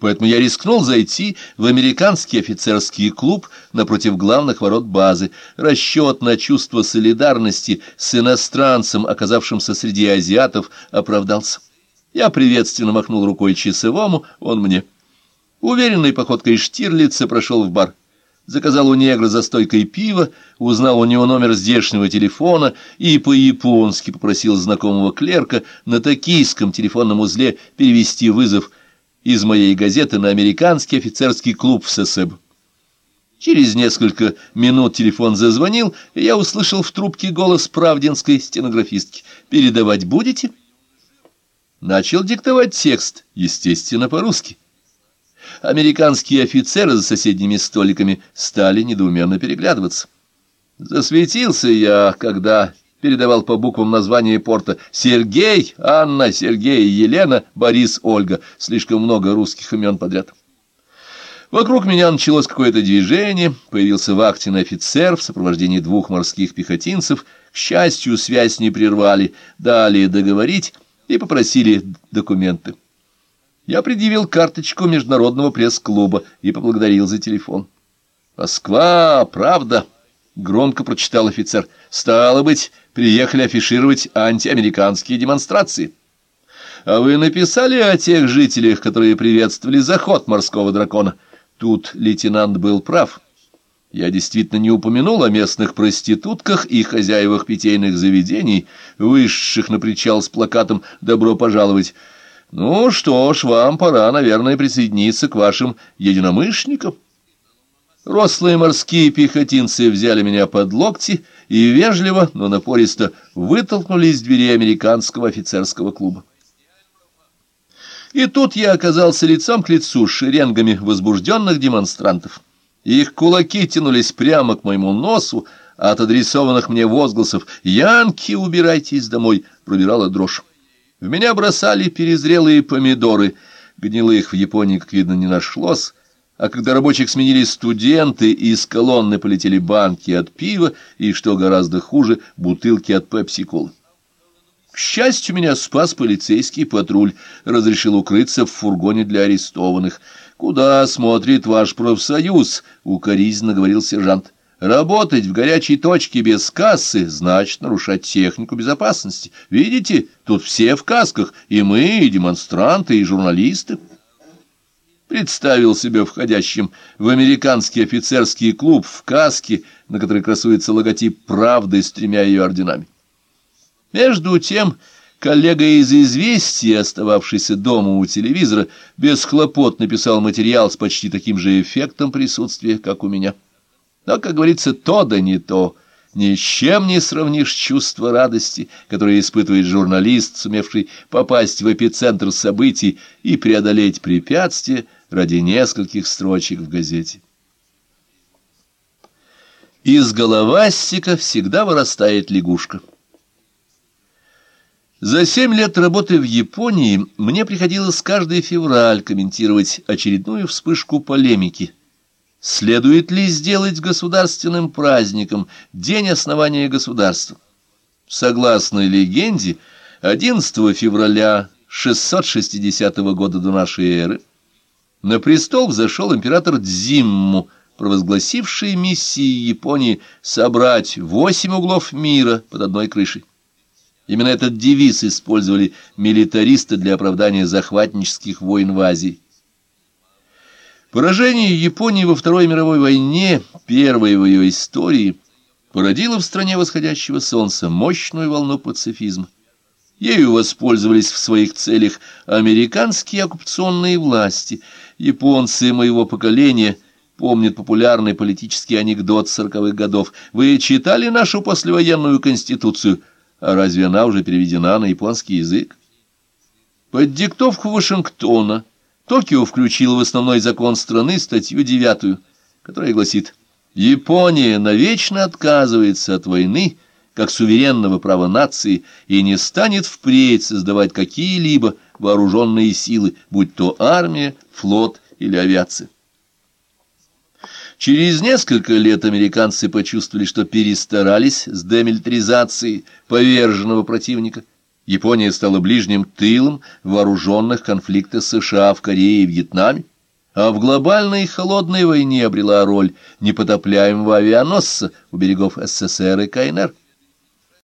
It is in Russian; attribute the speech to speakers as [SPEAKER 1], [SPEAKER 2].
[SPEAKER 1] Поэтому я рискнул зайти в американский офицерский клуб напротив главных ворот базы. Расчет на чувство солидарности с иностранцем, оказавшимся среди азиатов, оправдался. Я приветственно махнул рукой часовому, он мне. Уверенной походкой Штирлица прошел в бар. Заказал у негра за стойкой пива, узнал у него номер здешнего телефона и по-японски попросил знакомого клерка на токийском телефонном узле перевести вызов из моей газеты на американский офицерский клуб в ССЭБ. Через несколько минут телефон зазвонил, и я услышал в трубке голос правдинской стенографистки. «Передавать будете?» Начал диктовать текст, естественно, по-русски. Американские офицеры за соседними столиками стали недоуменно переглядываться. Засветился я, когда передавал по буквам название порта Сергей, Анна, Сергей, Елена, Борис, Ольга. Слишком много русских имен подряд. Вокруг меня началось какое-то движение, появился вахтенный офицер в сопровождении двух морских пехотинцев. К счастью, связь не прервали, дали договорить и попросили документы. Я предъявил карточку международного пресс-клуба и поблагодарил за телефон. «Москва, правда!» — громко прочитал офицер. «Стало быть, приехали афишировать антиамериканские демонстрации. А вы написали о тех жителях, которые приветствовали заход морского дракона? Тут лейтенант был прав. Я действительно не упомянул о местных проститутках и хозяевах питейных заведений, вышедших на причал с плакатом «Добро пожаловать». Ну что ж, вам пора, наверное, присоединиться к вашим единомышленникам. Рослые морские пехотинцы взяли меня под локти и вежливо, но напористо вытолкнули из двери американского офицерского клуба. И тут я оказался лицом к лицу с шеренгами возбужденных демонстрантов. Их кулаки тянулись прямо к моему носу, а от адресованных мне возгласов «Янки, убирайтесь домой!» пробирала дрожь. В меня бросали перезрелые помидоры, гнилых в Японии, как видно, не нашлось, а когда рабочих сменили студенты, из колонны полетели банки от пива и, что гораздо хуже, бутылки от пепси-колы. К счастью, меня спас полицейский патруль, разрешил укрыться в фургоне для арестованных. «Куда смотрит ваш профсоюз?» — укоризненно говорил сержант. Работать в горячей точке без кассы значит нарушать технику безопасности. Видите, тут все в касках, и мы, и демонстранты, и журналисты. Представил себя входящим в американский офицерский клуб в каске, на которой красуется логотип «Правды» с тремя ее орденами. Между тем, коллега из «Известия», остававшийся дома у телевизора, без хлопот написал материал с почти таким же эффектом присутствия, как у меня. Но, как говорится, то да не то. Ни с чем не сравнишь чувство радости, которое испытывает журналист, сумевший попасть в эпицентр событий и преодолеть препятствия ради нескольких строчек в газете. Из головастика всегда вырастает лягушка. За семь лет работы в Японии мне приходилось каждый февраль комментировать очередную вспышку полемики – Следует ли сделать государственным праздником день основания государства? Согласно легенде, 11 февраля 660 года до нашей эры на престол взошел император Дзимму, провозгласивший миссией Японии собрать восемь углов мира под одной крышей. Именно этот девиз использовали милитаристы для оправдания захватнических войн в Азии. Поражение Японии во Второй мировой войне, первой в ее истории, породило в стране восходящего солнца мощную волну пацифизма. Ею воспользовались в своих целях американские оккупационные власти. Японцы моего поколения помнят популярный политический анекдот сороковых годов. Вы читали нашу послевоенную конституцию? А разве она уже переведена на японский язык? Под диктовку Вашингтона Токио включил в основной закон страны статью девятую, которая гласит «Япония навечно отказывается от войны как суверенного права нации и не станет впредь создавать какие-либо вооруженные силы, будь то армия, флот или авиация». Через несколько лет американцы почувствовали, что перестарались с демилитаризацией поверженного противника Япония стала ближним тылом вооруженных конфликтов США в Корее и Вьетнаме, а в глобальной холодной войне обрела роль непотопляемого авианосца у берегов СССР и КНР.